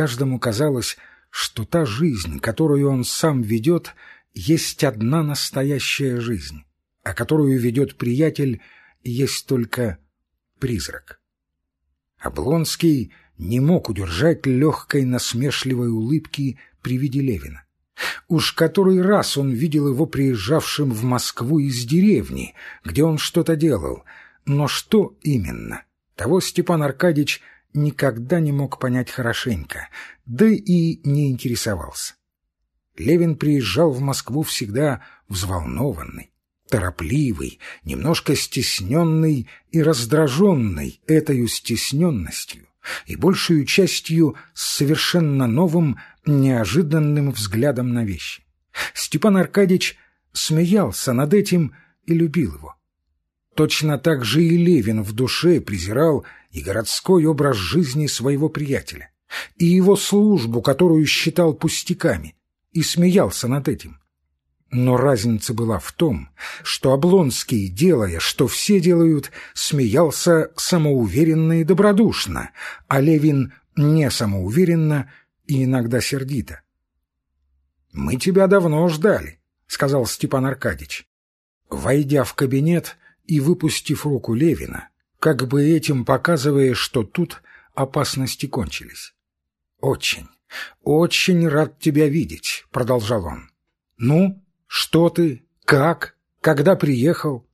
каждому казалось, что та жизнь, которую он сам ведет, есть одна настоящая жизнь, а которую ведет приятель, есть только призрак. Облонский не мог удержать легкой насмешливой улыбки при виде Левина. Уж который раз он видел его приезжавшим в Москву из деревни, где он что-то делал, но что именно, того Степан Аркадьич никогда не мог понять хорошенько, да и не интересовался. Левин приезжал в Москву всегда взволнованный, торопливый, немножко стесненный и раздраженный этой стесненностью и большую частью с совершенно новым, неожиданным взглядом на вещи. Степан Аркадьич смеялся над этим и любил его. Точно так же и Левин в душе презирал и городской образ жизни своего приятеля, и его службу, которую считал пустяками, и смеялся над этим. Но разница была в том, что Облонский, делая, что все делают, смеялся самоуверенно и добродушно, а Левин не самоуверенно и иногда сердито. «Мы тебя давно ждали», — сказал Степан Аркадьич. Войдя в кабинет и выпустив руку Левина, как бы этим показывая, что тут опасности кончились. «Очень, очень рад тебя видеть», — продолжал он. «Ну, что ты? Как? Когда приехал?»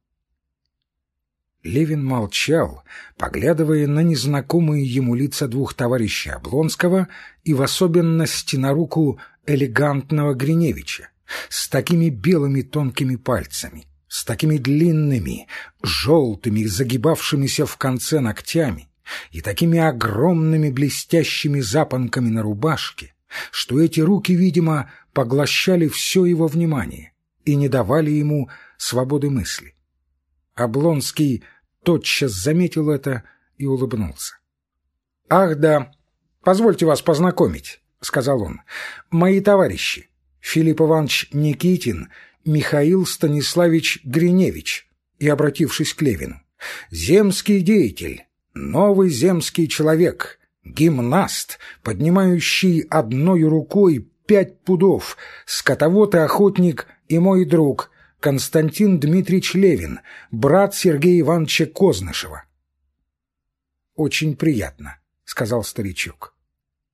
Левин молчал, поглядывая на незнакомые ему лица двух товарищей Облонского и в особенности на руку элегантного Гриневича с такими белыми тонкими пальцами, с такими длинными, желтыми, загибавшимися в конце ногтями и такими огромными блестящими запонками на рубашке, что эти руки, видимо, поглощали все его внимание и не давали ему свободы мысли. Облонский тотчас заметил это и улыбнулся. — Ах да, позвольте вас познакомить, — сказал он. — Мои товарищи, Филипп Иванович Никитин, Михаил Станиславич Гриневич, и, обратившись к Левину, — земский деятель, новый земский человек, гимнаст, поднимающий одной рукой пять пудов, скотовод и охотник и мой друг Константин Дмитриевич Левин, брат Сергея Ивановича Кознышева. «Очень приятно», — сказал старичок.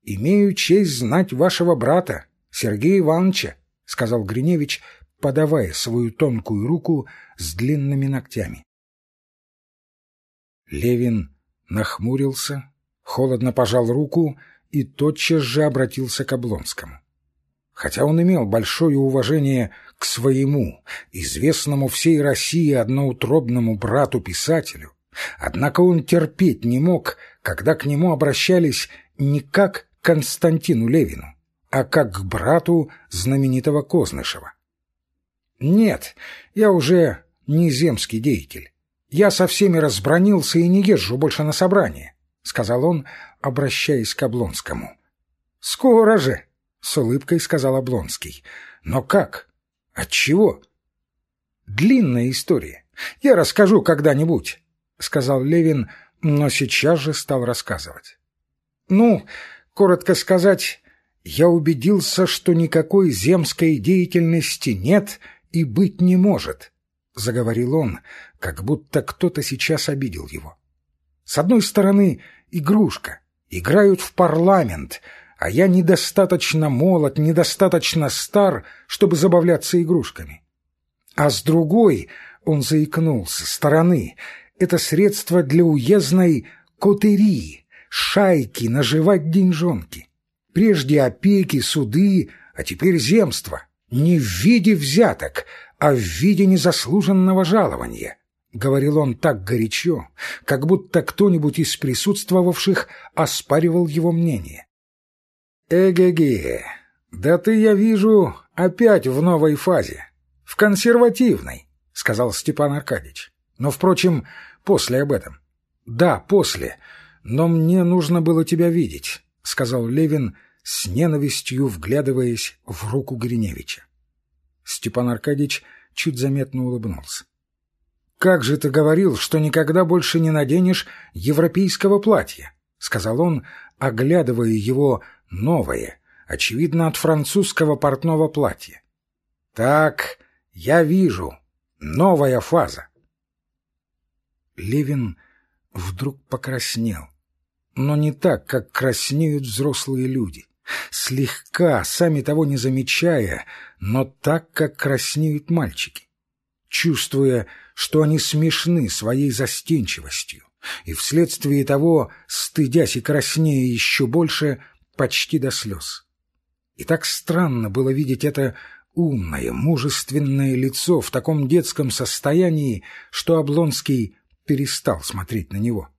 «Имею честь знать вашего брата, Сергея Ивановича», — сказал Гриневич, подавая свою тонкую руку с длинными ногтями. Левин нахмурился, холодно пожал руку и тотчас же обратился к Облонскому. Хотя он имел большое уважение к своему, известному всей России одноутробному брату-писателю, однако он терпеть не мог, когда к нему обращались не как к Константину Левину, а как к брату знаменитого Кознышева. «Нет, я уже не земский деятель. Я со всеми разбронился и не езжу больше на собрание», — сказал он, обращаясь к Облонскому. «Скоро же!» — с улыбкой сказал Облонский. «Но как? Отчего?» «Длинная история. Я расскажу когда-нибудь», — сказал Левин, но сейчас же стал рассказывать. «Ну, коротко сказать, я убедился, что никакой земской деятельности нет и быть не может», — заговорил он, как будто кто-то сейчас обидел его. «С одной стороны, игрушка. Играют в парламент, а я недостаточно молод, недостаточно стар, чтобы забавляться игрушками. А с другой, он заикнулся, стороны, это средство для уездной котерии, шайки, наживать деньжонки. Прежде опеки, суды, а теперь земство. Не в виде взяток, а в виде незаслуженного жалования. — говорил он так горячо, как будто кто-нибудь из присутствовавших оспаривал его мнение. «Эге-ге, да ты, я вижу, опять в новой фазе, в консервативной», — сказал Степан Аркадьевич. «Но, впрочем, после об этом». «Да, после, но мне нужно было тебя видеть», — сказал Левин с ненавистью вглядываясь в руку Гриневича. Степан Аркадьевич чуть заметно улыбнулся. «Как же ты говорил, что никогда больше не наденешь европейского платья?» — сказал он, оглядывая его новое, очевидно, от французского портного платья. «Так, я вижу. Новая фаза». Левин вдруг покраснел. Но не так, как краснеют взрослые люди. Слегка, сами того не замечая, но так, как краснеют мальчики. Чувствуя, что они смешны своей застенчивостью, и вследствие того, стыдясь и краснея еще больше, почти до слез. И так странно было видеть это умное, мужественное лицо в таком детском состоянии, что Облонский перестал смотреть на него.